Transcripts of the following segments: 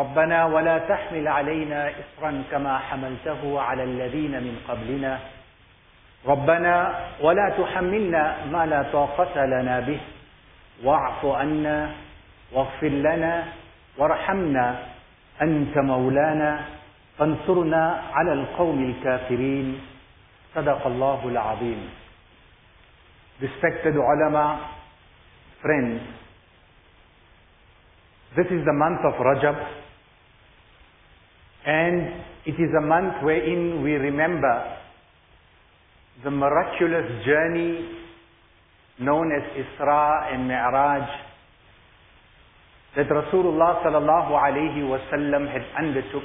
ربنا ولا تحمل علينا إصرا كما حملته على الذين من قبلنا. ربنا ولا تحملنا ما لا طاقة لنا به. واعف عنا واغفر لنا وارحمنا أنت مولانا. فانصرنا على القوم الكافرين. صدق الله العظيم. Respected ulama, friends, this is the month of Rajab. And it is a month wherein we remember the miraculous journey known as Isra and Mi'raj that Rasulullah sallallahu alayhi wasallam had undertook.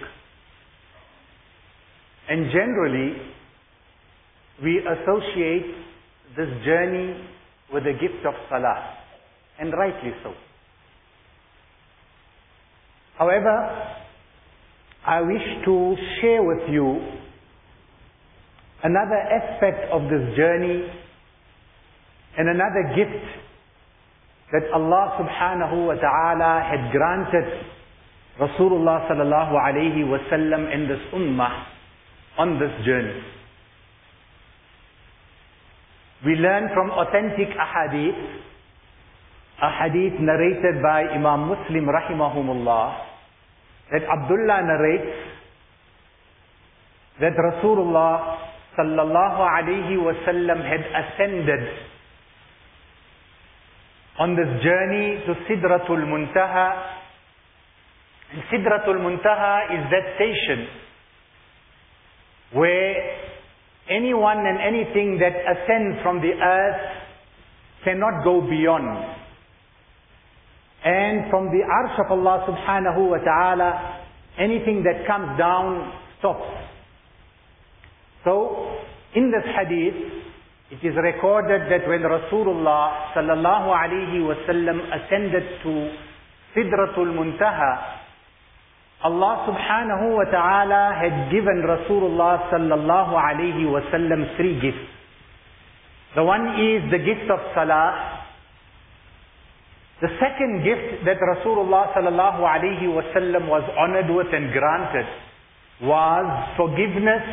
And generally, we associate this journey with the gift of Salah, and rightly so. However, I wish to share with you another aspect of this journey and another gift that Allah subhanahu wa ta'ala had granted Rasulullah sallallahu alayhi wasallam in this ummah on this journey. We learn from authentic ahadith, a hadith narrated by Imam Muslim rahimahumullah, that Abdullah narrates that Rasulullah sallallahu alayhi wasallam had ascended on this journey to Sidratul Muntaha. And Sidratul Muntaha is that station where anyone and anything that ascends from the earth cannot go beyond. And from the arsh of Allah subhanahu wa ta'ala, anything that comes down stops. So, in this hadith, it is recorded that when Rasulullah sallallahu alayhi wasallam ascended to Sidratul Muntaha, Allah subhanahu wa ta'ala had given Rasulullah sallallahu alayhi wasallam three gifts. The one is the gift of salah. The second gift that Rasulullah sallallahu wasallam was honored with and granted was forgiveness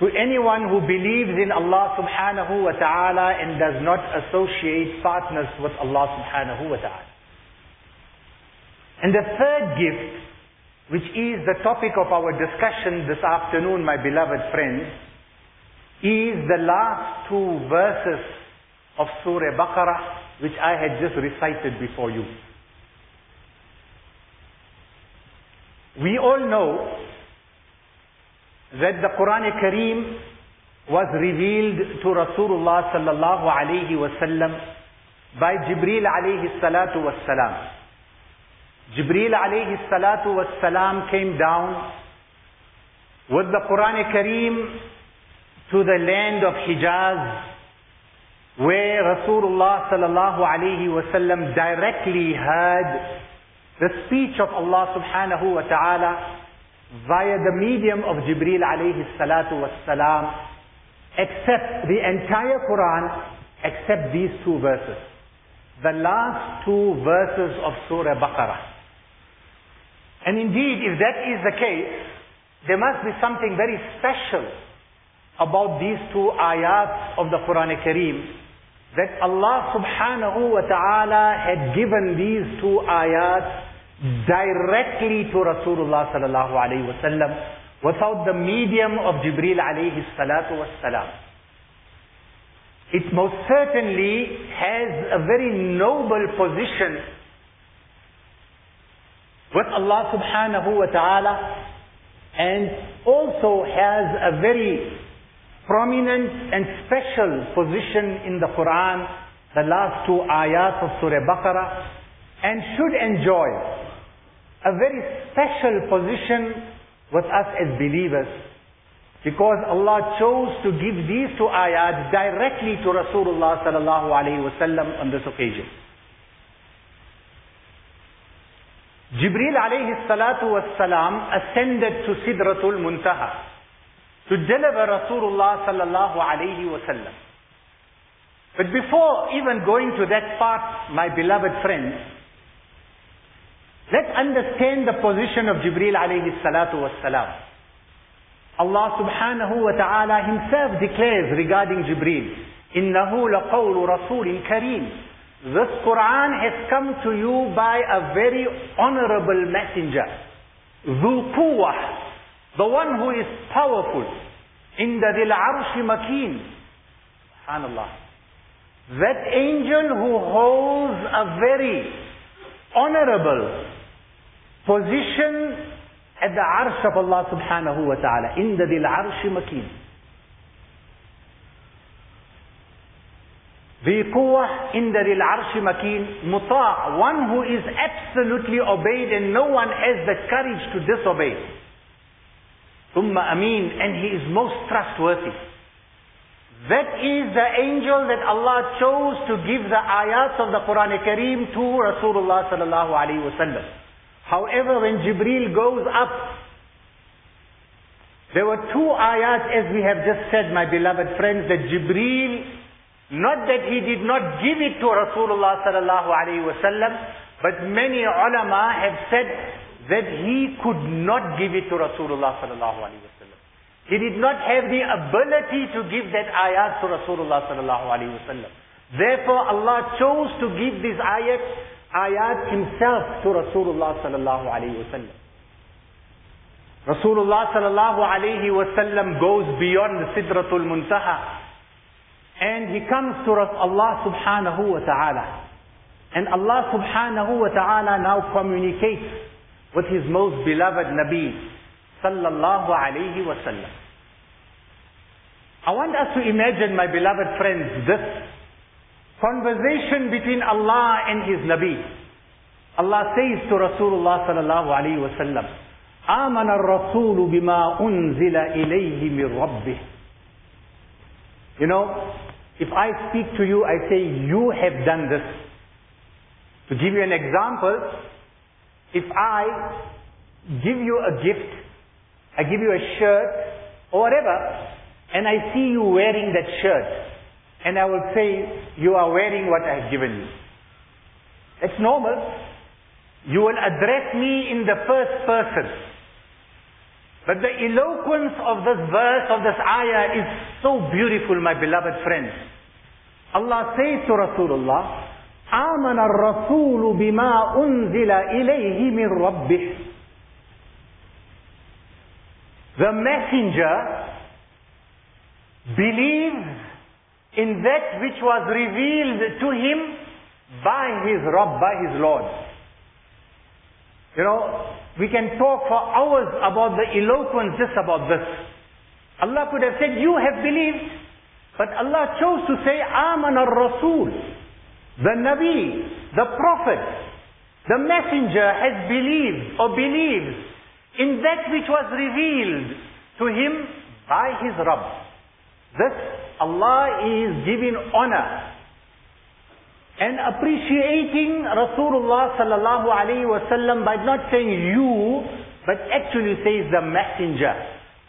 to anyone who believes in Allah subhanahu wa ta'ala and does not associate partners with Allah subhanahu wa ta'ala. And the third gift, which is the topic of our discussion this afternoon, my beloved friends, is the last two verses of Surah Baqarah, which I had just recited before you. We all know that the Quran Kareem was revealed to Rasulullah sallallahu alayhi wasallam by Jibril alayhi salatu wasalam. Jibril alayhi salatu wasalam came down with the Quran Kareem to the land of Hijaz where Rasulullah sallallahu wasallam directly heard the speech of Allah subhanahu wa ta'ala via the medium of Jibril alayhi salatu wassalam, except the entire Quran, except these two verses. The last two verses of Surah Baqarah. And indeed, if that is the case, there must be something very special about these two ayats of the Quran Kareem that Allah subhanahu wa ta'ala had given these two ayats directly to Rasulullah sallallahu alayhi wasallam without the medium of Jibril alayhi salatu wasalam. It most certainly has a very noble position with Allah subhanahu wa ta'ala and also has a very prominent and special position in the Quran, the last two ayat of Surah Baqarah, and should enjoy a very special position with us as believers because Allah chose to give these two ayat directly to Rasulullah sallallahu wasallam on this occasion. Jibril alayhi salatu wassalam ascended to Sidratul Muntaha to deliver Rasulullah sallallahu alayhi wasallam. But before even going to that part, my beloved friends, Let's understand the position of Jibreel alayhi salatu wassalam. Allah subhanahu wa ta'ala himself declares regarding Jibreel, إِنَّهُ لَقَوْلُ رَسُولٍ كَرِيمٍ This Quran has come to you by a very honorable messenger. ذُو قُوَّةٍ The one who is powerful. In the Dil Arshi Makin. Subhanallah. That angel who holds a very honorable position at the Arsh of Allah subhanahu wa ta'ala. In the Dil Arshi Makin. The quwwah in the Dil Arshi Makin. Muta' one who is absolutely obeyed and no one has the courage to disobey. Thumma amin and he is most trustworthy. That is the angel that Allah chose to give the ayats of the Quran Kareem to Rasulullah sallallahu alaihi wasallam. However, when Jibril goes up, there were two ayats as we have just said, my beloved friends, that Jibril, not that he did not give it to Rasulullah sallallahu alaihi wasallam, but many ulama have said that he could not give it to Rasulullah sallallahu. He did not have the ability to give that ayat to Rasulullah sallallahu. Therefore, Allah chose to give these ayat, ayat himself to Rasulullah sallallahu. Rasulullah sallallahu goes beyond the Sidratul Muntaha. And he comes to Allah subhanahu wa ta'ala. And Allah subhanahu wa ta'ala now communicates with his most beloved Nabi, sallallahu alayhi wasallam. I want us to imagine, my beloved friends, this conversation between Allah and His Nabi. Allah says to Rasulullah sallallahu alayhi wasallam, آمن الرسول بما أنزل إليه من ربه. You know, if I speak to you, I say, you have done this. To give you an example, if I give you a gift I give you a shirt or whatever, and I see you wearing that shirt, and I will say, you are wearing what I have given you. It's normal. You will address me in the first person. But the eloquence of this verse, of this ayah is so beautiful, my beloved friends. Allah says to Rasulullah, آمن الرسول بما أنزل إليه من ربه the messenger believes in that which was revealed to him by his Rabb, by his Lord. You know, we can talk for hours about the eloquence just about this. Allah could have said, you have believed, but Allah chose to say, Aman al-Rasul. The Nabi, the Prophet, the Messenger has believed or believes in that which was revealed to him by his Rabb. Thus Allah is giving honor and appreciating Rasulullah sallallahu alaihi wasallam by not saying you, but actually says the messenger.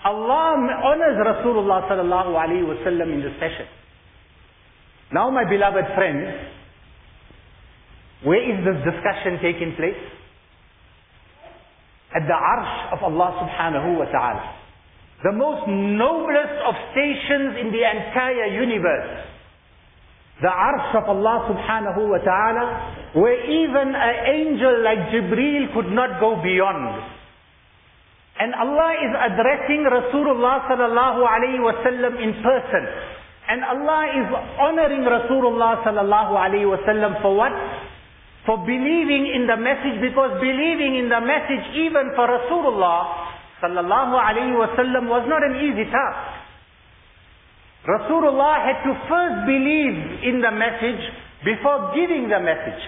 Allah honors Rasulullah sallallahu alaihi wasallam in this session. Now my beloved friends, where is this discussion taking place? at the arsh of Allah subhanahu wa ta'ala. The most noblest of stations in the entire universe. The arsh of Allah subhanahu wa ta'ala, where even an angel like Jibreel could not go beyond. And Allah is addressing Rasulullah sallallahu alayhi wasallam in person. And Allah is honoring Rasulullah sallallahu alayhi wasallam for what? For believing in the message because believing in the message even for Rasulullah sallallahu wasallam was not an easy task. Rasulullah had to first believe in the message before giving the message.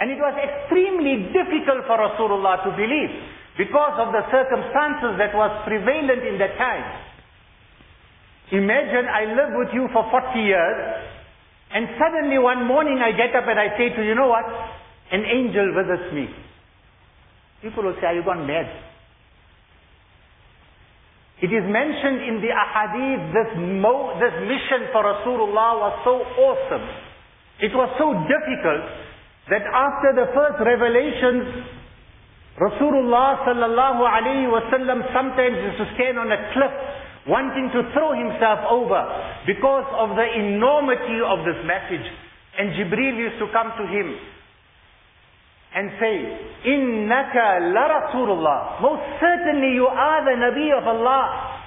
And it was extremely difficult for Rasulullah to believe because of the circumstances that was prevalent in that time. Imagine I live with you for 40 years and suddenly one morning I get up and I say to you, know what? An angel visits me. People will say, are you gone mad? It is mentioned in the ahadith, this, mo- this mission for Rasulullah was so awesome. It was so difficult that after the first revelations, Rasulullah sallallahu alayhi wasallam sometimes used to stand on a cliff wanting to throw himself over because of the enormity of this message. And Jibreel used to come to him and say, Innaka la Rasulullah. Most certainly you are the Nabi of Allah.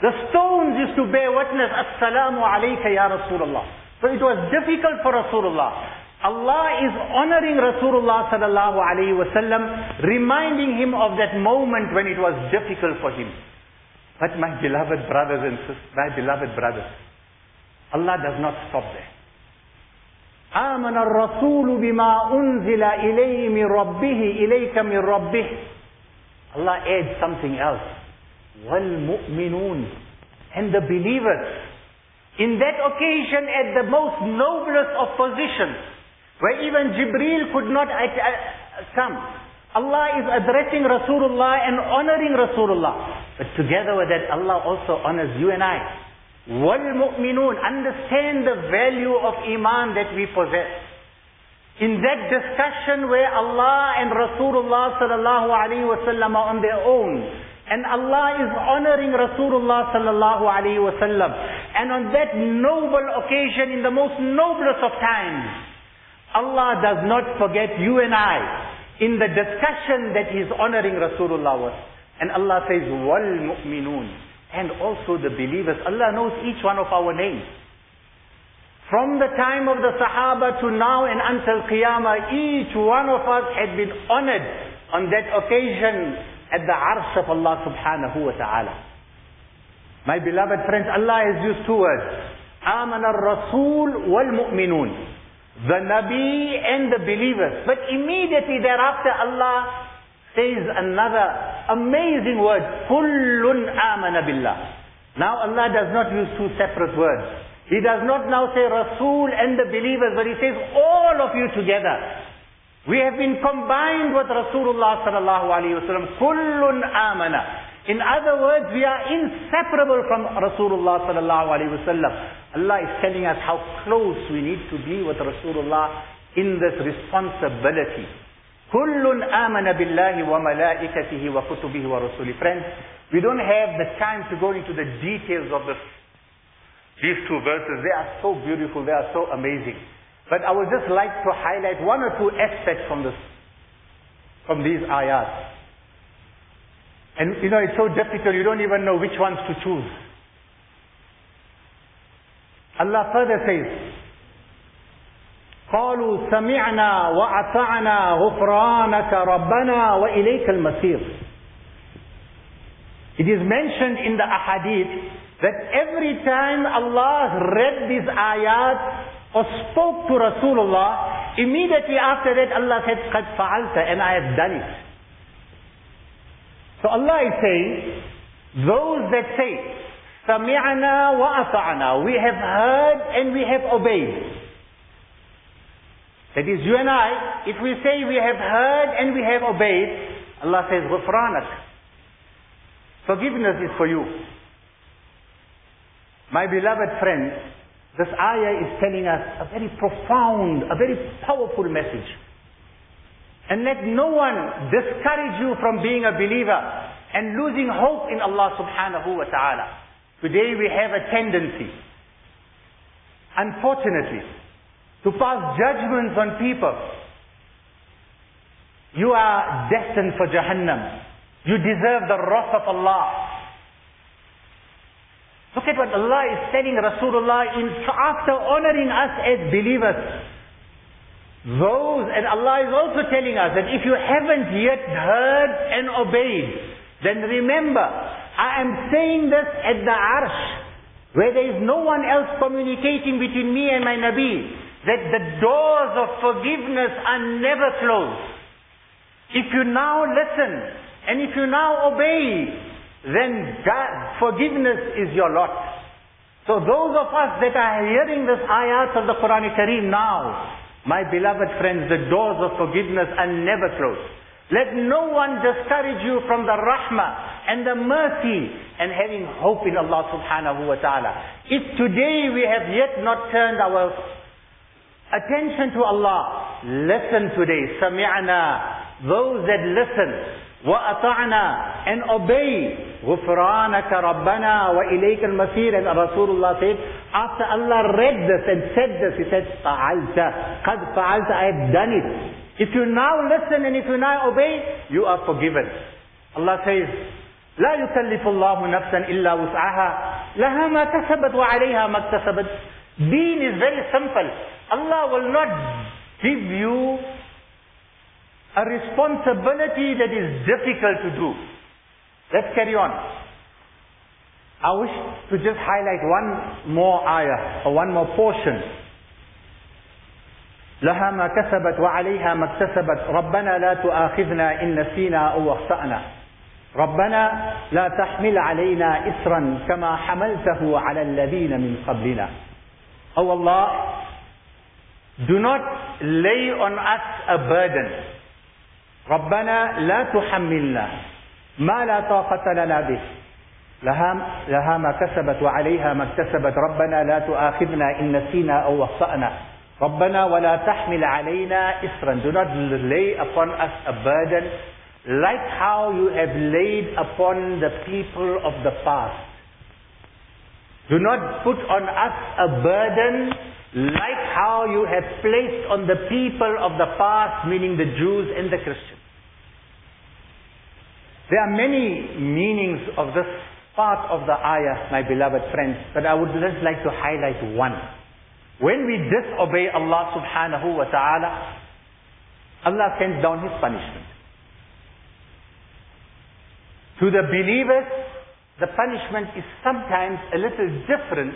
The stones used to bear witness, Assalamu alayka ya Rasulullah. So it was difficult for Rasulullah. Allah is honoring Rasulullah sallallahu alayhi wasallam, reminding him of that moment when it was difficult for him. But my beloved brothers and sisters, my beloved brothers, Allah does not stop there. آمن الرسول بما أنزل إليه من ربه إليك من ربه Allah adds something else. وَالْمُؤْمِنُونَ And the believers. In that occasion, at the most noblest of positions, where even Jibreel could not come, Allah is addressing Rasulullah and honoring Rasulullah. But together with that, Allah also honors you and I. Wal-mu'minun, understand the value of Iman that we possess. In that discussion where Allah and Rasulullah sallallahu alaihi wasallam are on their own, and Allah is honoring Rasulullah sallallahu alaihi wasallam, and on that noble occasion, in the most noblest of times, Allah does not forget you and I in the discussion that He's honoring Rasulullah with. And Allah says, وَالْمُؤْمِنُونَ And also the believers. Allah knows each one of our names. From the time of the Sahaba to now and until Qiyamah, each one of us had been honored on that occasion at the arsh of Allah subhanahu wa ta'ala. My beloved friends, Allah has used two words. آمن الرسول والمؤمنون The Nabi and the believers. But immediately thereafter Allah says another amazing word, Kullun amana billah. Now Allah does not use two separate words. He does not now say Rasul and the believers, but He says all of you together. We have been combined with Rasulullah sallallahu alayhi wa sallam. Kullun amana. In other words, we are inseparable from Rasulullah sallallahu alaihi wasallam. Allah is telling us how close we need to be with Rasulullah in this responsibility. Friends, we don't have the time to go into the details of this. These two verses, they are so beautiful, they are so amazing. But I would just like to highlight one or two aspects from this, from these ayats. And you know, it's so difficult, you don't even know which ones to choose. Allah further says, قالوا سمعنا وأطعنا غفرانك ربنا وإليك المصير. It is mentioned in the ahadith that every time Allah read these ayat or spoke to Rasulullah, immediately after that Allah said, قد فعلت and I have done it. So Allah is saying, those that say, سَمِعْنَا وَأَطَعْنَا We have heard and we have obeyed. That is you and I, if we say we have heard and we have obeyed, Allah says, غُفْرَانَكَ Forgiveness is for you. My beloved friends, this ayah is telling us a very profound, a very powerful message. And let no one discourage you from being a believer and losing hope in Allah subhanahu wa ta'ala. Today we have a tendency, unfortunately, to pass judgments on people. You are destined for Jahannam. You deserve the wrath of Allah. Look at what Allah is telling Rasulullah in, after honoring us as believers. Those, and Allah is also telling us that if you haven't yet heard and obeyed, then remember, I am saying this at the arsh, where there is no one else communicating between me and my Nabi, that the doors of forgiveness are never closed. If you now listen, and if you now obey, then God, forgiveness is your lot. So those of us that are hearing this ayat of the Quran Kareem now, my beloved friends, the doors of forgiveness are never closed. Let no one discourage you from the rahmah and the mercy and having hope in Allah subhanahu wa ta'ala. If today we have yet not turned our attention to Allah, listen today. Sami'na those that listen, وَأَطَعْنَا and obey غُفْرَانَكَ رَبَّنَا وَإِلَيْكَ الْمَصِيرُ and Rasulullah said, after Allah read this and said this, he said, فَعَلْتَ قَدْ فَعَلْتَ I have done it. If you now listen and if you now obey, you are forgiven. Allah says, لا يكلف الله نفسا إلا وسعها لها ما كسبت وعليها ما اكتسبت Deen is very simple. Allah will not give you a responsibility that is difficult to do. Let's carry on. I wish to just highlight one more ayah or one more portion. لها ما كسبت وعليها ما اكتسبت ربنا لا تؤاخذنا إن نسينا أو أخطأنا ربنا لا تحمل علينا إسرا كما حملته على الذين من قبلنا Oh Allah, do not lay on us a burden. ربنا لا تحملنا ما لا طاقة لنا به لها, لها ما كسبت وعليها ما اكتسبت ربنا لا تؤاخذنا إن نسينا أو أخطأنا ربنا ولا تحمل علينا إسرا Do not lay upon us a burden like how you have laid upon the people of the past. Do not put on us a burden like how you have placed on the people of the past, meaning the Jews and the Christians. There are many meanings of this part of the ayah, my beloved friends, but I would just like to highlight one. When we disobey Allah subhanahu wa ta'ala, Allah sends down His punishment. To the believers, the punishment is sometimes a little different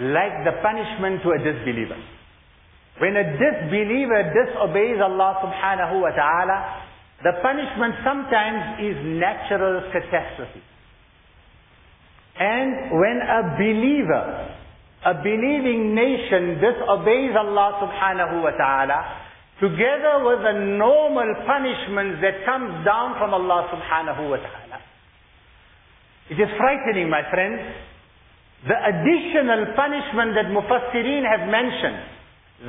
like the punishment to a disbeliever. When a disbeliever disobeys Allah subhanahu wa ta'ala, the punishment sometimes is natural catastrophe. And when a believer, a believing nation disobeys Allah subhanahu wa ta'ala, together with the normal punishment that comes down from Allah subhanahu wa ta'ala, it is frightening, my friends. The additional punishment that Mufassirin have mentioned,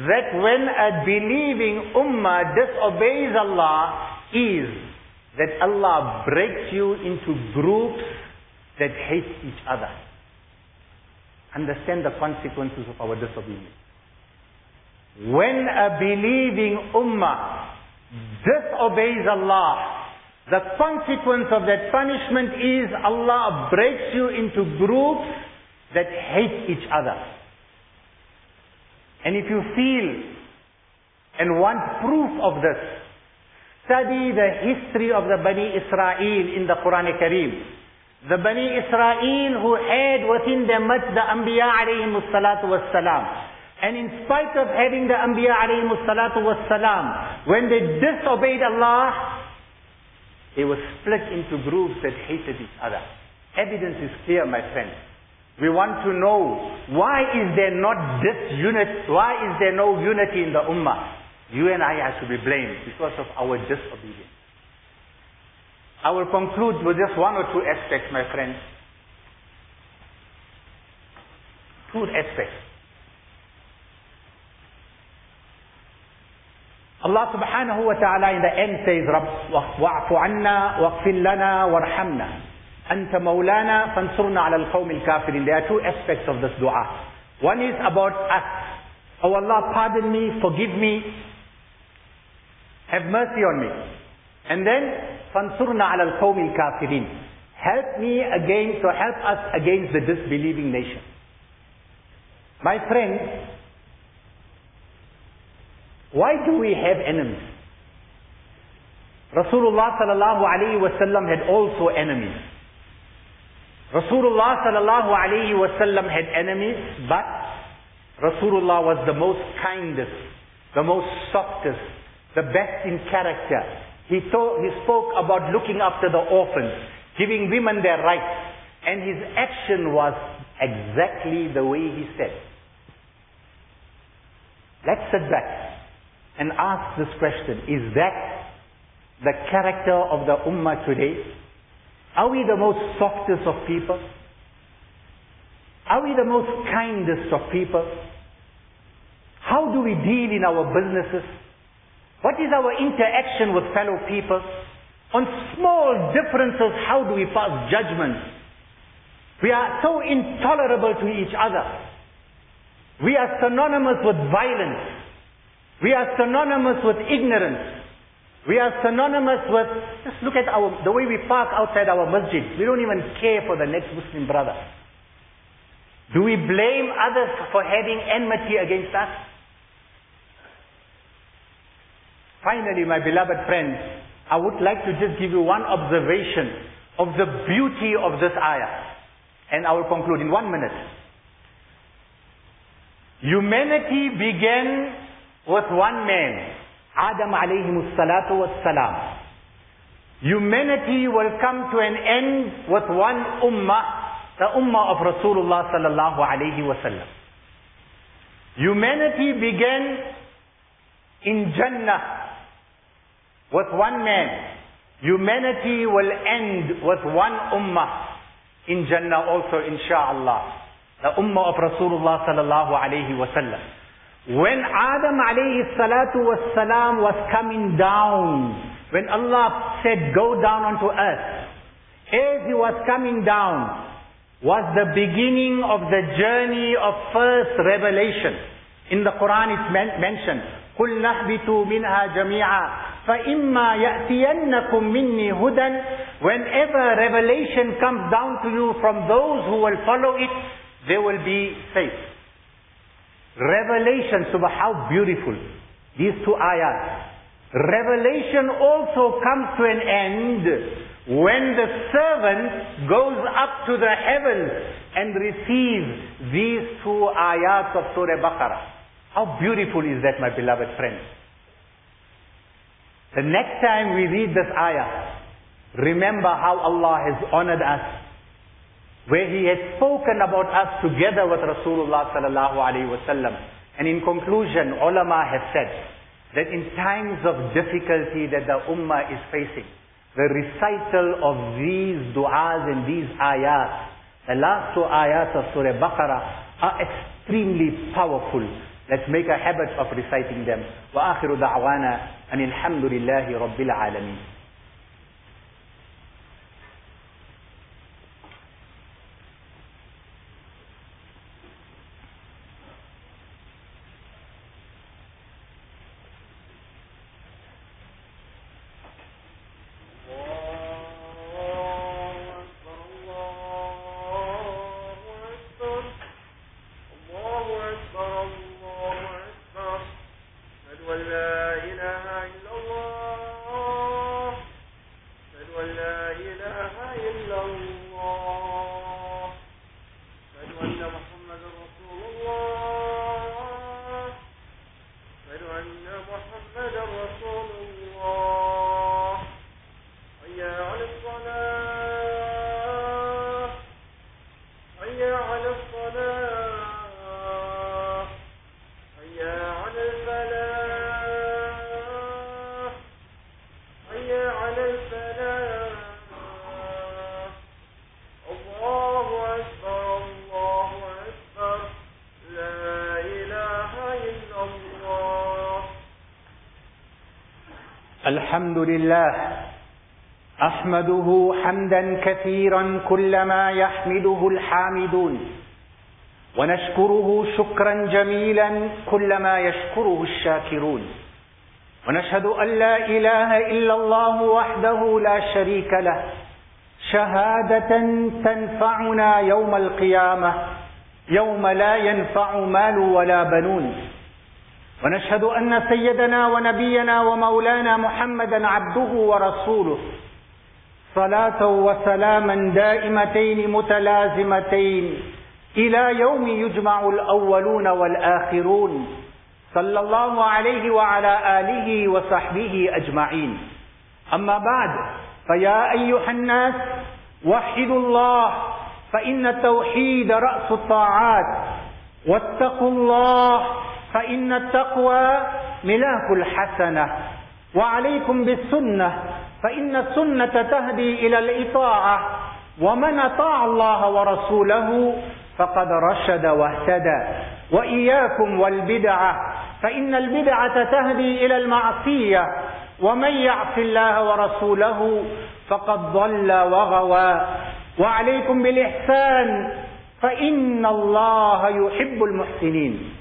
that when a believing ummah disobeys Allah, is that Allah breaks you into groups that hate each other. Understand the consequences of our disobedience. When a believing ummah disobeys Allah, the consequence of that punishment is Allah breaks you into groups that hate each other. And if you feel and want proof of this, study the history of the Bani Israel in the Quran Kareem. The Bani Israel who had within their midst the Anbiya alayhim salatu was salam. And in spite of having the Anbiya alayhim salatu was salam, when they disobeyed Allah, they were split into groups that hated each other. Evidence is clear, my friend. We want to know why is there not disunity, why is there no unity in the ummah? You and I have to be blamed because of our disobedience. I will conclude with just one or two aspects, my friends. Two aspects. Allah subhanahu wa ta'ala in the end says, رَبْ وَاعْفُ عَنَّا وَاغْفِرْ لَنَا وَارْحَمْنَا أَنْتَ مَوْلَانَا فَانْصُرْنَا عَلَى الْقَوْمِ الْكَافِرِينَ There are two aspects of this dua. One is about us. Oh Allah, pardon me, forgive me, have mercy on me. And then, فَانْصُرْنَا عَلَى الْقَوْمِ الْكَافِرِينَ Help me against, or help us against the disbelieving nation. My friends, why do we have enemies? Rasulullah sallallahu alayhi wasallam had also enemies. Rasulullah sallallahu alayhi wasallam had enemies, but Rasulullah was the most kindest, the most softest, the best in character. He, he spoke about looking after the orphans, giving women their rights, and his action was exactly the way he said. Let's sit back and ask this question, is that the character of the ummah today? Are we the most softest of people? Are we the most kindest of people? How do we deal in our businesses? What is our interaction with fellow people? On small differences, how do we pass judgment? We are so intolerable to each other. We are synonymous with violence. We are synonymous with ignorance. We are synonymous with, just look at our, the way we park outside our masjid. We don't even care for the next Muslim brother. Do we blame others for having enmity against us? Finally, my beloved friends, I would like to just give you one observation of the beauty of this ayah. And I will conclude in one minute. Humanity began with one man, Adam alayhi salatu salam. Humanity will come to an end with one ummah, the ummah of Rasulullah sallallahu alayhi wasallam. Humanity began in Jannah with one man. Humanity will end with one ummah in Jannah also inshaAllah the ummah of Rasulullah sallallahu alayhi wasallam. When Adam alayhi salatu was salam was coming down, when Allah said, go down onto earth, as he was coming down, was the beginning of the journey of first revelation. In the Quran it's men mentioned, قُلْ نَحْبِتُوا مِنْهَا جَمِيعًا فَإِمَّا يَأْتِيَنَّكُمْ مِنِّي هُدًى Whenever revelation comes down to you from those who will follow it, they will be safe. Revelation, subah, how beautiful. These two ayat. Revelation also comes to an end when the servant goes up to the heavens and receives these two ayat of Surah Baqarah. How beautiful is that, my beloved friends? The next time we read this ayah, remember how Allah has honored us where he has spoken about us together with Rasulullah sallallahu alaihi wasallam. And in conclusion, ulama have said that in times of difficulty that the ummah is facing, the recital of these du'as and these ayat, the last two ayat of Surah Baqarah are extremely powerful. Let's make a habit of reciting them. وآخر دعوانا أن الحمد لله رب العالمين. لله أحمده حمدا كثيرا كلما يحمده الحامدون. ونشكره شكرا جميلا كلما يشكره الشاكرون. ونشهد أن لا إله إلا الله وحده لا شريك له. شهادة تنفعنا يوم القيامة. يوم لا ينفع مال ولا بنون. ونشهد أن سيدنا ونبينا ومولانا محمدا عبده ورسوله. صلاة وسلاما دائمتين متلازمتين إلى يوم يجمع الأولون والآخرون. صلى الله عليه وعلى آله وصحبه أجمعين. أما بعد فيا أيها الناس وحدوا الله فإن التوحيد رأس الطاعات. واتقوا الله فإن التقوى ملاك الحسنة وعليكم بالسنة فإن السنة تهدي إلى الإطاعة ومن أطاع الله ورسوله فقد رشد واهتدى وإياكم والبدعة فإن البدعة تهدي إلى المعصية ومن يعص الله ورسوله فقد ضل وغوى. وعليكم بالإحسان فإن الله يحب المحسنين.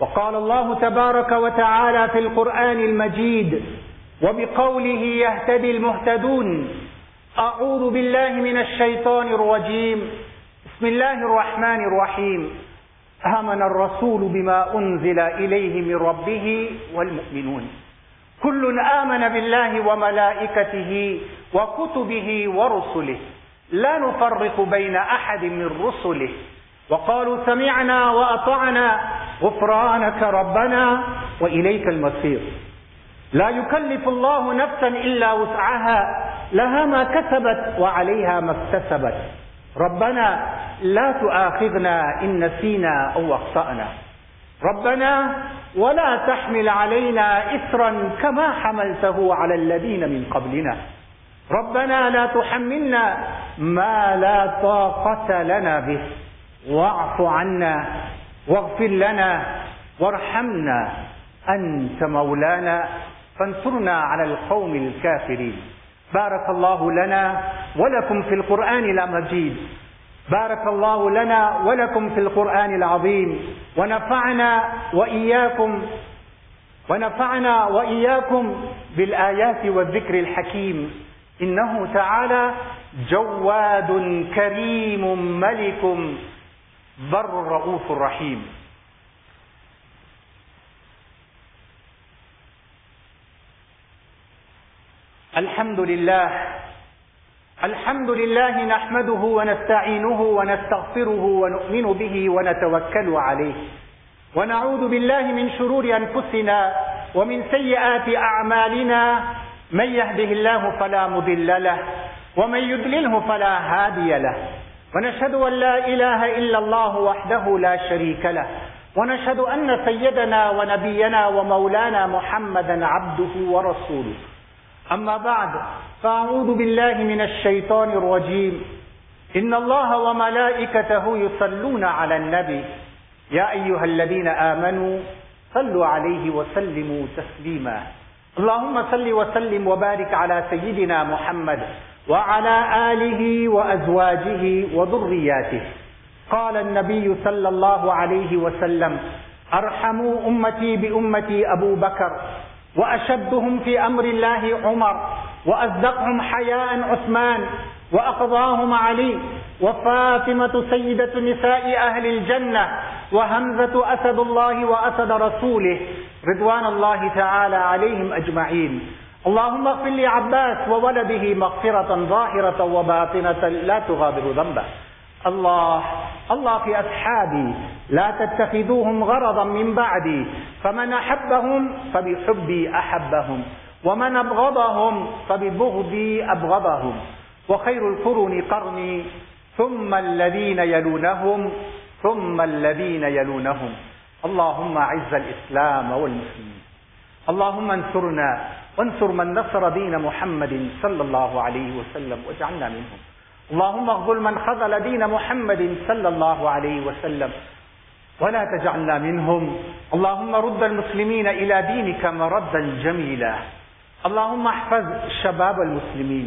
وقال الله تبارك وتعالى في القرآن المجيد وبقوله يهتدي المهتدون أعوذ بالله من الشيطان الرجيم بسم الله الرحمن الرحيم آمن الرسول بما أنزل إليه من ربه والمؤمنون. كل آمن بالله وملائكته وكتبه ورسله لا نفرق بين أحد من رسله. وقالوا سمعنا وأطعنا غفرانك ربنا وإليك المصير. لا يكلف الله نفسا إلا وسعها لها ما كسبت وعليها ما اكتسبت. ربنا لا تؤاخذنا إن نسينا أو أخطأنا. ربنا ولا تحمل علينا إثرا كما حملته على الذين من قبلنا. ربنا لا تحملنا ما لا طاقة لنا به. واعف عنا واغفر لنا وارحمنا أنت مولانا فانصرنا على القوم الكافرين. بارك الله لنا ولكم في القرآن المجيد. بارك الله لنا ولكم في القرآن العظيم. ونفعنا وإياكم ونفعنا وإياكم بالآيات والذكر الحكيم. إنه تعالى جواد كريم ملك بر رؤوف رحيم الحمد لله. الحمد لله نحمده ونستعينه ونستغفره ونؤمن به ونتوكل عليه. ونعوذ بالله من شرور أنفسنا ومن سيئات أعمالنا. من يهده الله فلا مضل له ومن يضلله فلا هادي له. ونشهد أن لا إله إلا الله وحده لا شريك له ونشهد أن سيدنا ونبينا ومولانا محمدا عبده ورسوله. أما بعد فأعوذ بالله من الشيطان الرجيم. إن الله وملائكته يصلون على النبي. يا أيها الذين آمنوا صلوا عليه وسلموا تسليما. اللهم صل وسلم وبارك على سيدنا محمد. وعلى آله وأزواجه وذرياته. قال النبي صلى الله عليه وسلم أرحموا أمتي بأمتي أبو بكر وأشدهم في أمر الله عمر وأصدقهم حياء عثمان وأقضاهم علي وفاطمة سيدة نساء أهل الجنة وهمزة أسد الله وأسد رسوله. رضوان الله تعالى عليهم أجمعين. اللهم اغفر لعباس وولده مغفرة ظاهرة وباطنة لا تغادر ذنبه. الله الله في أصحابي لا تتخذوهم غرضا من بعدي. فمن أحبهم فبحبي أحبهم ومن أبغضهم فببغضي أبغضهم. وخير القرون قرني ثم الذين يلونهم ثم الذين يلونهم. اللهم أعز الإسلام والمسلمين. اللهم انصرنا وانصر من نصر دين محمد صلى الله عليه وسلم واجعلنا منهم. اللهم اغفر من خذل دين محمد صلى الله عليه وسلم ولا تجعلنا منهم. اللهم رد المسلمين إلى دينك مردا جميلا. اللهم احفظ شباب المسلمين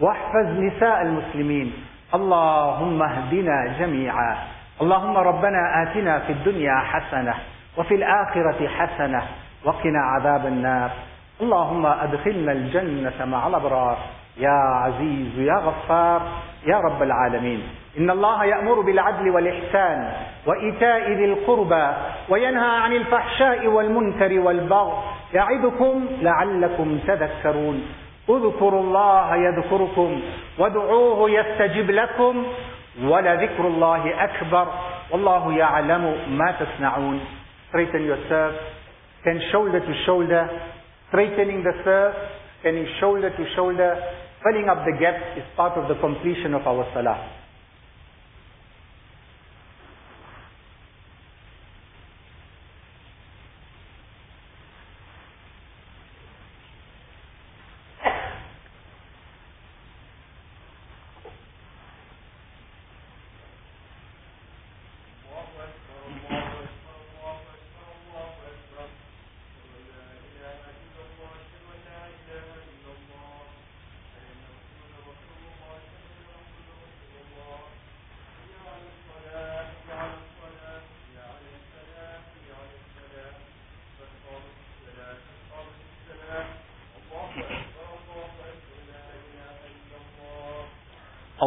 واحفظ نساء المسلمين. اللهم اهدنا جميعا. اللهم ربنا آتنا في الدنيا حسنة وفي الآخرة حسنة وقنا عذاب النار. اللهم أدخلنا الجنة مع الأبرار. يا عزيز يا غفار يا رب العالمين. إن الله يأمر بالعدل والإحسان وإيتاء ذي القربى وينهى عن الفحشاء والمنكر والبغي. يعظكم لعلكم تذكرون. اذكروا الله يذكركم وادعوه يستجب لكم ولذكر الله أكبر. والله يعلم ما تصنعون. Straighten yourself. Stand shoulder to shoulder straightening the serve standing shoulder to shoulder filling up the gaps is part of the completion of our salah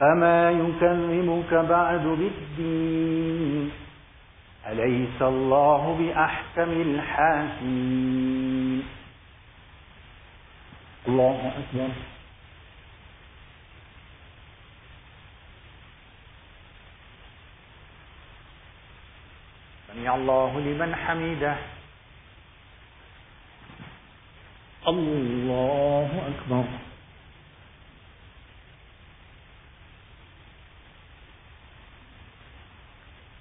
فما يكذبك بعد بالدين أليس الله بأحكم الحاكمين الله أكبر. سمع الله لمن حمده. الله أكبر.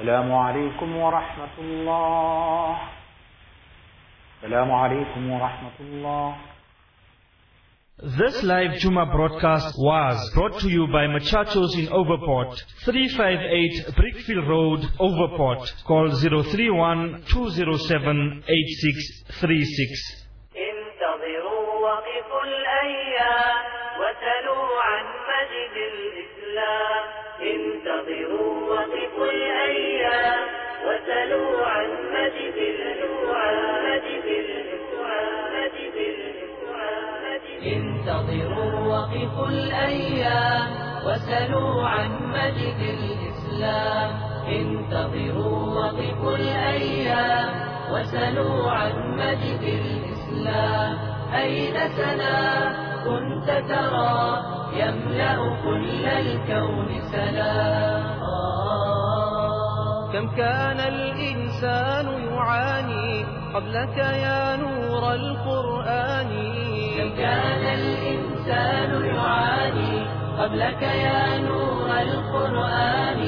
السلام عليكم ورحمة الله السلام عليكم ورحمة الله This live Juma broadcast was brought to you by Machachos in Overport, 358 Brickfield Road, Overport. Call 031 207 8636. انتظروا وقفوا الأيام وسلوا عن مجد الإسلام. انتظروا وقفوا الأيام وسلوا عن مجد الإسلام. أين سلام كنت ترى يملأ كل الكون سلام كم كان الإنسان يعاني قبلك يا نور القرآن؟ كم كان الإنسان يعاني قبلك يا نور القرآن.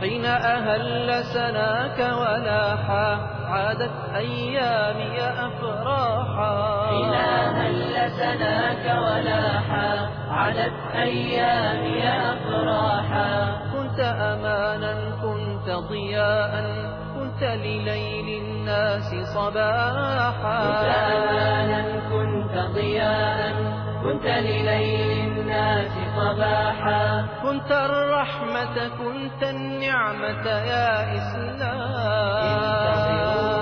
حين أهل سناك ولاحا عادت أيامي أفراحا حين أهل سناك ولاحا عادت أيامي أفراحا كنت أمانا كنت ضياء كنت لليل الناس صباحا. كنت أمانا كنت ضياء كنت لليل الناس صباحا. كنت الرحمة كنت النعمة يا انتظروا إسلام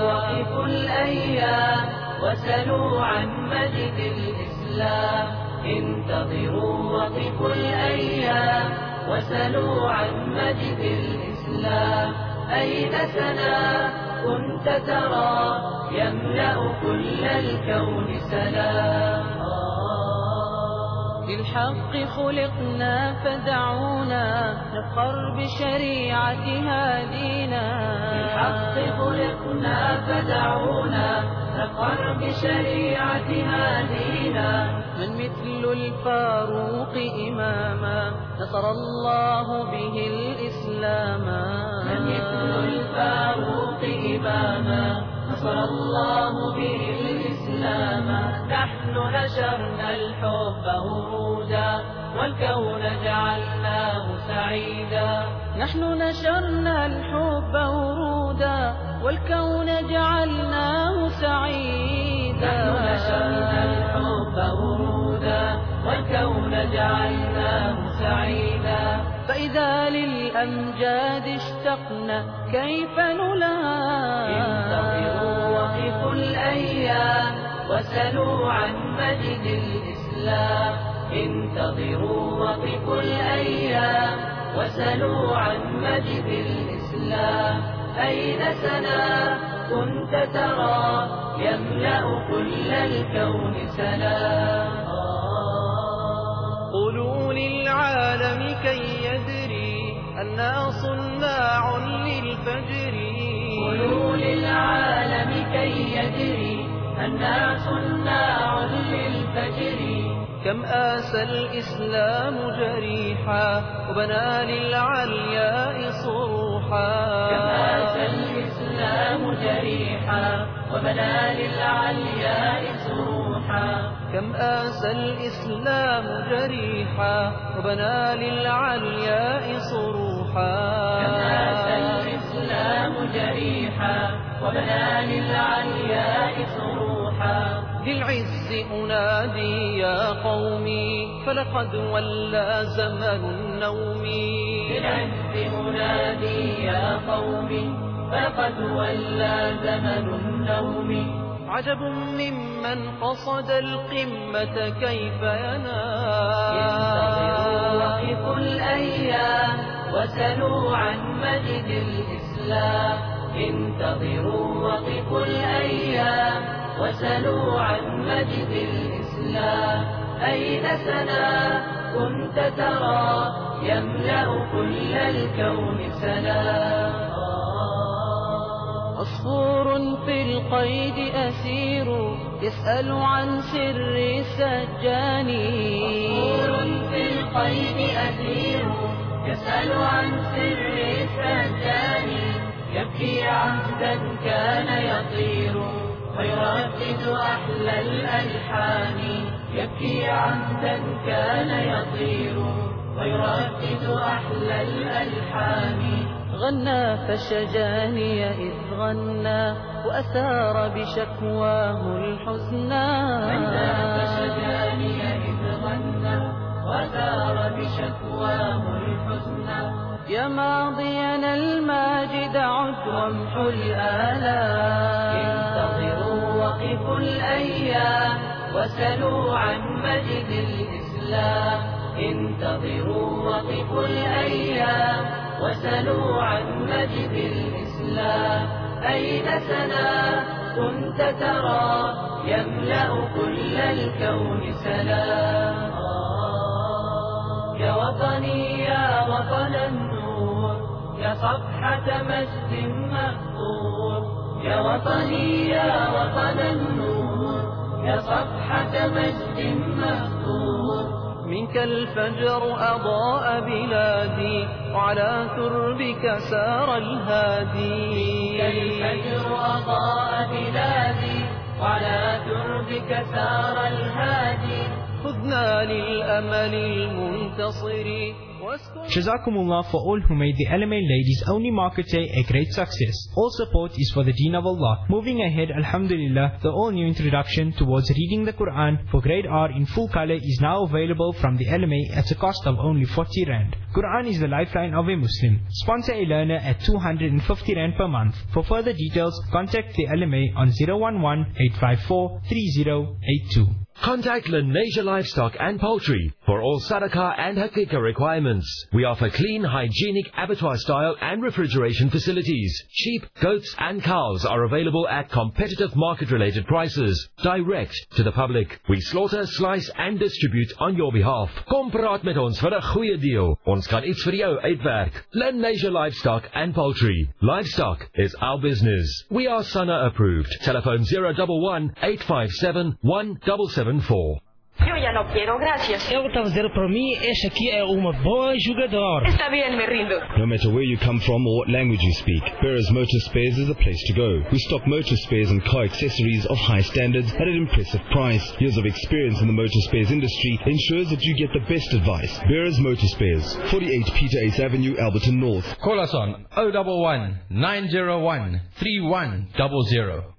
وقفوا الأيام وسلوا عن مجد الإسلام. انتظروا وقفوا الأيام وسلوا عن مجد الإسلام. أين سنا؟ كنت ترى يملأ كل الكون سلام. للحق خلقنا فدعونا نفخر بشريعة هادينا. بالحق خلقنا فدعونا نفخر بشريعة هادينا. من مثل الفاروق إماما نصر الله به الإسلام من مثل الفاروق إماما نصر الله به الإسلام. نحن نشرنا الحب ورودا والكون جعلناه سعيدا. نحن نشرنا الحب ورودا والكون جعلناه سعيدا. نحن نشرنا الحب ورودا والكون جعلناه سعيدا. فإذا للأمجاد اشتقنا كيف انتظروا نلا وقفوا الأيام وسلوا عن مجد الإسلام. انتظروا وقفوا الأيام وسلوا عن مجد الإسلام. أين سنا؟ كنت ترى يملأ كل الكون سلام قولوا للعالم كي يدري أنا صناع للفجر؟ قولوا للعالم كي يدري أنا صناع للفجر؟ كم آسى الإسلام جريحا وبنى للعلياء صروحا؟ كما آسى الإسلام جريحا وبنى للعلياء سروحا كم آسى الإسلام جريحا وبنى للعلياء صروحا. كما آسى الإسلام جريحا وبنى للعلياء سروحا للعز أنادي يا قومي فلقد ولى زمن النوم بالعز أنادي يا قوم فقد ولى زمن النوم عجب ممن قصد القمة كيف ينام وقفوا الأيام وسلوا عن مجد الإسلام. انتظروا وقفوا الأيام وسلوا عن مجد الإسلام. أين سنا كنت ترى يملأ كل الكون سلام عصفور في القيد أسير يسأل عن سر سجاني. عصفور في القيد أسير يسأل عن سر السجان يبكي عهدا كان يطير ويردد أحلى الألحان. يبكي عهدا كان يطير ويردد أحلى الألحان. غنى فشجاني إذ غنى وأثار بشكواه الحزنى. غنى فشجاني إذ غنى وثار بشكواه الحزن يا ماضينا الماجد عد وامحو الآلام انتظروا وقفوا الأيام وسلوا عن مجد الإسلام. انتظروا وقفوا الأيام وسلوا عن مجد الإسلام. أين سنا؟ كنت ترى يملأ كل الكون سلام يا وطني يا وطن النور يا صفحة مجد مأثور. يا وطني يا وطن النور يا صفحة مجد مأثور. منك الفجر أضاء بلادي وعلى تربك سار الهادي. الفجر أضاء بلادي وعلى دربك سار الهادي. Jazakumullah for all who made the LMA Ladies Only Market Day a great success. All support is for the Deen of Allah. Moving ahead, Alhamdulillah, the all new introduction towards reading the Quran for grade R in full color is now available from the LMA at a cost of only 40 Rand. Quran is the lifeline of a Muslim. Sponsor a learner at 250 Rand per month. For further details, contact the LMA on 011 854 3082. Contact Lenasia Livestock and Poultry for all sadaka and Hakika requirements. We offer clean, hygienic abattoir style and refrigeration facilities. Sheep, goats and cows are available at competitive market related prices. Direct to the public. We slaughter, slice and distribute on your behalf. Kom praat met ons vir 'n goeie deal. Ons kan iets vir jou uitwerk. Lenasia Livestock and Poultry. Livestock is our business. We are SANHA approved. Telephone 011 857 1774. Yo ya no quiero, gracias. Eu estava a dizer para mim, este aqui é eh, uma boa jogador. Está bien, me rindo. No matter where you come from or what language you speak, Bearers Motor Spares is a place to go. We stock motor spares and car accessories of high standards at an impressive price. Years of experience in the motor spares industry ensures that you get the best advice. Bearers Motor Spares, 48 Peter 8th Avenue, Alberton North. Call us on 011 901 3100.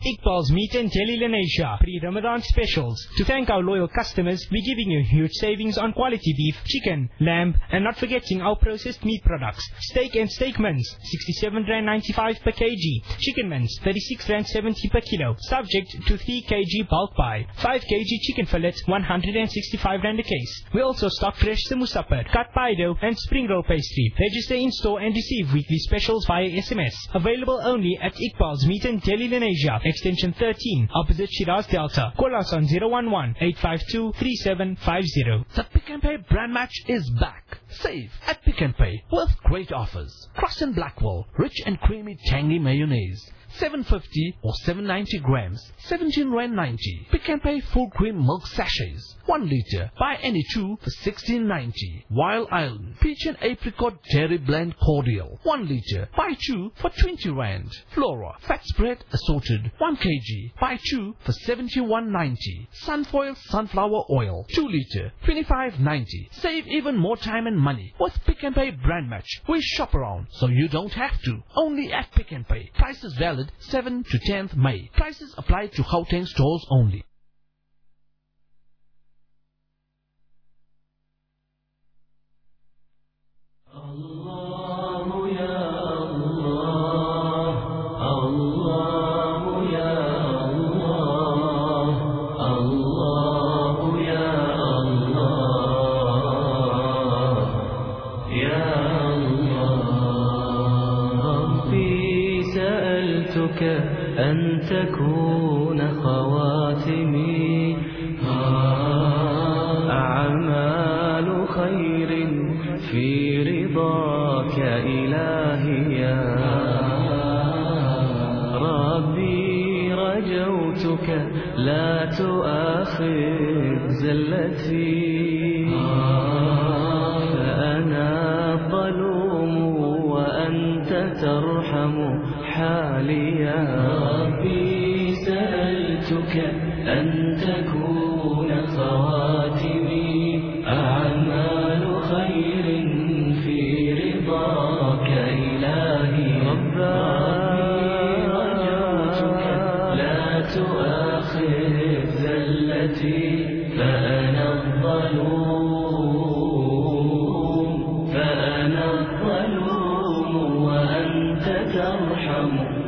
Iqbal's Meat and Deli Lenasia pre-Ramadan specials. To thank our loyal customers, we're giving you huge savings on quality beef, chicken, lamb, and not forgetting our processed meat products. Steak and steak mince, 67 rand 95 per kg. Chicken mince, 36 rand 70 per kilo. Subject to 3 kg bulk buy. 5 kg chicken fillet, 165 rand a case. We also stock fresh samusapper, cut pie dough, and spring roll pastry. Register in store and receive weekly specials via SMS. Available only at Iqbal's Meat and Deli Lenasia extension 13, opposite Shiraz Delta. Call us on 011-852-3750. The Pick n Pay brand match is back. Save at Pick n Pay with great offers. Crosse and Blackwell, rich and creamy tangy mayonnaise. 750 or 790 grams, 17 rand 90. Pick n Pay full cream milk sachets, 1 liter. Buy any two for 16.90. Wild Island peach and apricot dairy blend cordial, 1 liter. Buy two for 20 rand. Flora fat spread assorted, 1 kg. Buy two for 71.90. Sunfoil sunflower oil, 2 liter, 25.90. Save even more time and money with Pick n Pay brand match. We shop around so you don't have to. Only at Pick n Pay. Prices valid 7 to 10th May. Prices apply to Gauteng stores only.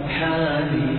حالي.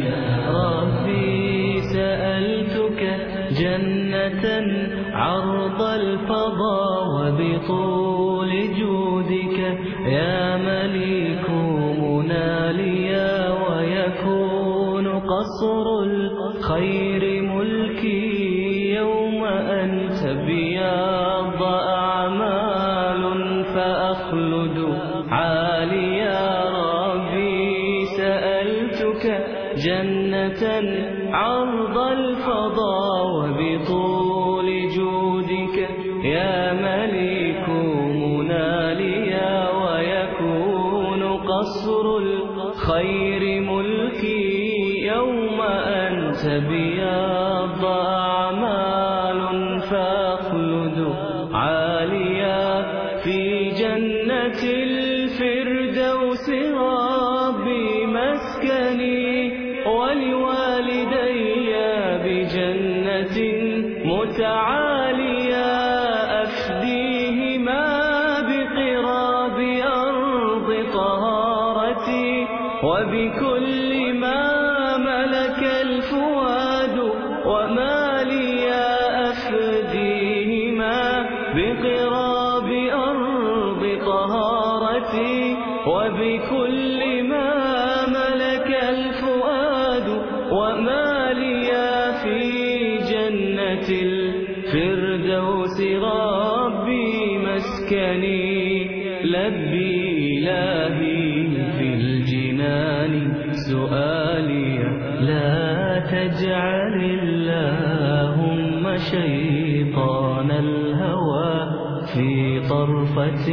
الفردوس ربي مسكني. لبي إلهي في الجنان. سؤالي لا تجعل اللهم شيطان الهوى في طرفة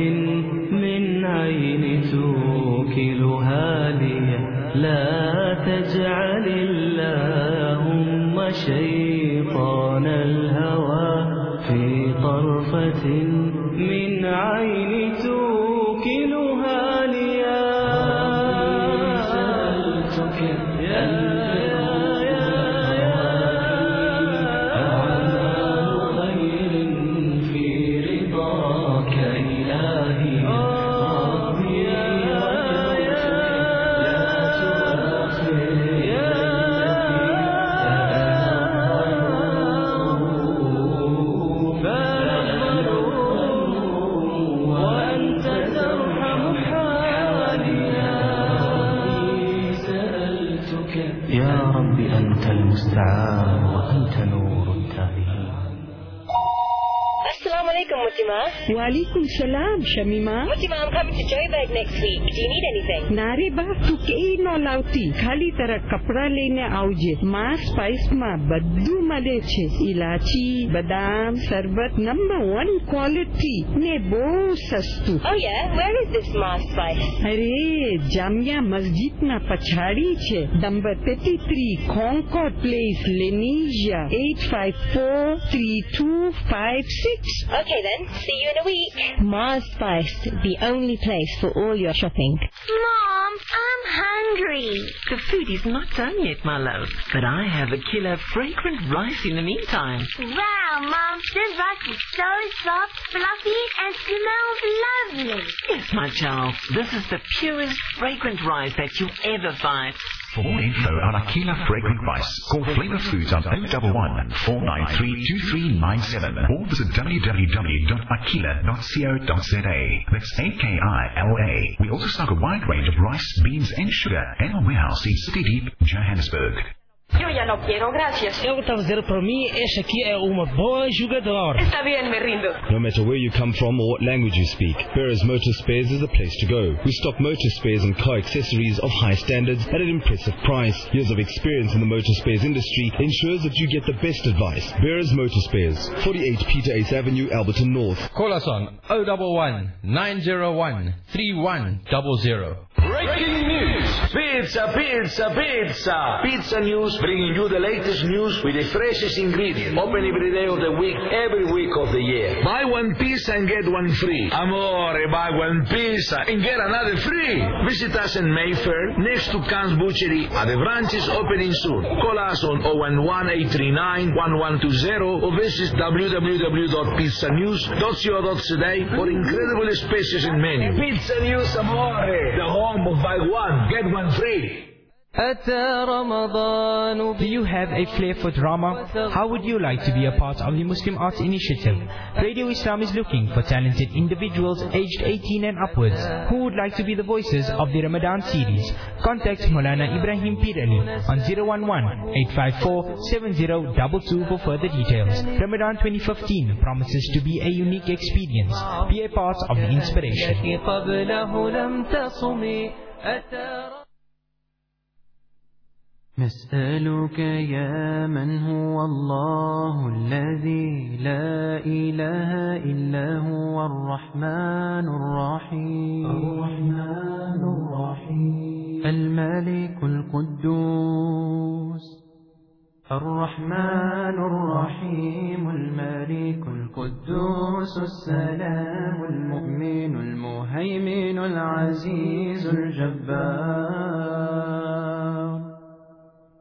Walaikum salam, Shamima. Mutima, Mom, coming to Joburg next week. Do you need anything? નારે બા તું કે નો લાવતી ખાલી તારા કપડા લઈને આવજે માં સ્પાઇસમાં બધું મળે છે ઇલાચી બદામ શરબત નંબર વન ક્વોલિટી ને બહુ સસ્તું Oh? અરે જામિયા મસ્જિદ ના પછાડી છે નંબર 33 કોન્કોર્ડ પ્લેસ લેનીઝિયા 854325 Okay then, see you in a week. Mars Spice, the only place for all your shopping. Mom, I'm hungry. The food is not done yet, my love. But I have a killer fragrant rice in the meantime. Wow, Mom, this rice is so soft, fluffy, and smells lovely. Yes, my child. This is the purest fragrant rice that you ever find. For more info on Akila Fragrant Rice, call Flavor Foods on 011 493 2397 or visit www.akila.co.za. That's A-K-I-L-A. We also stock a wide range of rice, beans and sugar in our warehouse in City Deep, Johannesburg. Yo ya no quiero, gracias. Eu estava a dizer para mim, este aqui é eh, uma boa jogador. Está bien, me rindo. No matter where you come from or what language you speak, Beres Motor Spares is the place to go. We stock motor spares and car accessories of high standards at an impressive price. Years of experience in the motor spares industry ensures that you get the best advice. Beres Motor Spares, 48 Peter Ace Avenue, Alberton North. Call us on 011 901 3100. Breaking news! Pizza, pizza, pizza! Pizza News bringing you the latest news with the freshest ingredients. Open every day of the week, every week of the year. Buy one pizza and get one free. Amore, buy one pizza and get another free. Visit us in Mayfair, next to Khan's Butchery, at the branches opening soon. Call us on 011-839-1120 or visit www.pizzanews.co.za for incredible spaces and menu. Pizza News, amore! The home of buy one, get one free. Do you have a flair for drama? How would you like to be a part of the Muslim Arts Initiative? Radio Islam is looking for talented individuals aged 18 and upwards who would like to be the voices of the Ramadan series. Contact Molana Ibrahim Pirani on 011-854-7022 for further details. Ramadan 2015 promises to be a unique experience. Be a part of the inspiration. نسألك يا من هو الله الذي لا إله إلا هو الرحمن الرحيم. الرحمن الرحيم. الملك القدوس. الرحمن الرحيم. الملك القدوس. السلام المؤمن المهيمن العزيز الجبار.